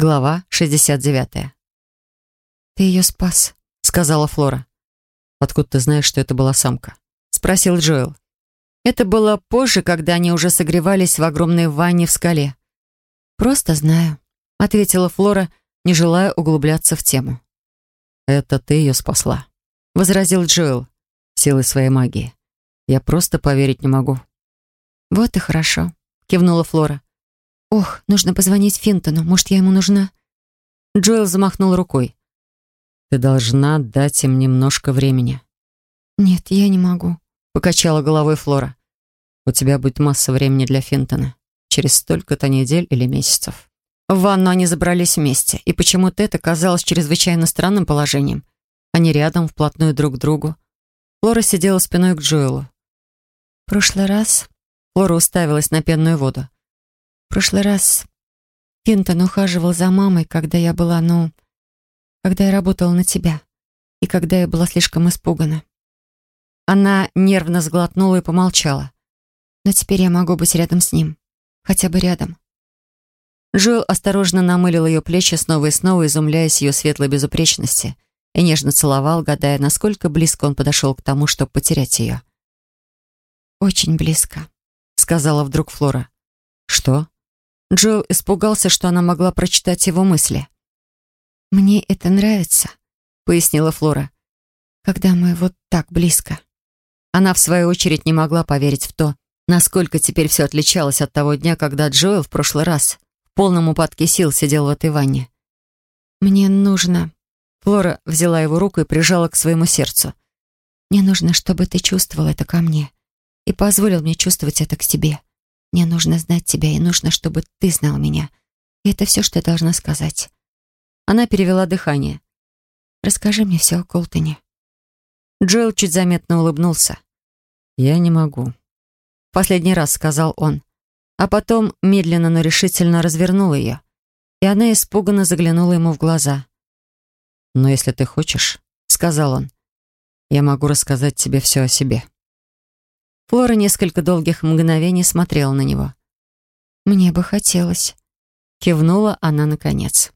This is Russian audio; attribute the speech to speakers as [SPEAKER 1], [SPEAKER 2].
[SPEAKER 1] Глава 69.
[SPEAKER 2] «Ты ее спас», — сказала Флора.
[SPEAKER 1] «Откуда ты знаешь, что это была самка?» — спросил Джоэл. Это было позже, когда они уже согревались в огромной ванне в скале.
[SPEAKER 2] «Просто знаю», — ответила Флора, не желая углубляться в тему.
[SPEAKER 1] «Это ты ее спасла», — возразил Джоэл силой своей магии. «Я просто поверить не могу».
[SPEAKER 2] «Вот и хорошо», — кивнула Флора. «Ох, нужно позвонить Финтону. Может, я ему нужна?»
[SPEAKER 1] Джоэл замахнул рукой. «Ты должна дать им немножко времени».
[SPEAKER 2] «Нет, я не могу», —
[SPEAKER 1] покачала головой Флора. «У тебя будет масса времени для Финтона. Через столько-то недель или месяцев». В ванну они забрались вместе, и почему-то это казалось чрезвычайно странным положением. Они рядом, вплотную друг к другу. Флора сидела спиной к Джоэлу.
[SPEAKER 2] «В прошлый раз...»
[SPEAKER 1] Флора уставилась на пенную воду.
[SPEAKER 2] Прошлый раз Финтон ухаживал за мамой, когда я была, ну, когда я работала на тебя, и когда я была слишком испугана. Она нервно сглотнула и помолчала. Но теперь я могу быть рядом с ним. Хотя бы рядом.
[SPEAKER 1] Джоэл осторожно намылил ее плечи снова и снова, изумляясь ее светлой безупречности, и нежно целовал, гадая, насколько близко он подошел к тому, чтобы потерять ее.
[SPEAKER 2] «Очень близко», — сказала вдруг Флора.
[SPEAKER 1] «Что?» Джоэл испугался, что она могла прочитать его мысли.
[SPEAKER 2] «Мне это нравится», — пояснила Флора, «когда мы вот так близко».
[SPEAKER 1] Она, в свою очередь, не могла поверить в то, насколько теперь все отличалось от того дня, когда Джоэл в прошлый раз в полном упадке сил сидел в этой ванне.
[SPEAKER 2] «Мне нужно...»
[SPEAKER 1] Флора взяла его руку и прижала к своему сердцу.
[SPEAKER 2] «Мне нужно, чтобы ты чувствовал это ко мне и позволил мне чувствовать это к тебе. Мне нужно знать тебя, и нужно, чтобы ты знал меня. И это все, что я должна сказать».
[SPEAKER 1] Она перевела дыхание.
[SPEAKER 2] «Расскажи мне все о Колтоне».
[SPEAKER 1] Джоэл чуть заметно улыбнулся. «Я не могу». Последний раз сказал он. А потом медленно, но решительно развернул ее. И она испуганно заглянула ему в глаза. «Но если ты хочешь», — сказал он, — «я могу рассказать тебе все о себе». Флора несколько долгих мгновений смотрела на него.
[SPEAKER 2] «Мне бы хотелось», —
[SPEAKER 1] кивнула она наконец.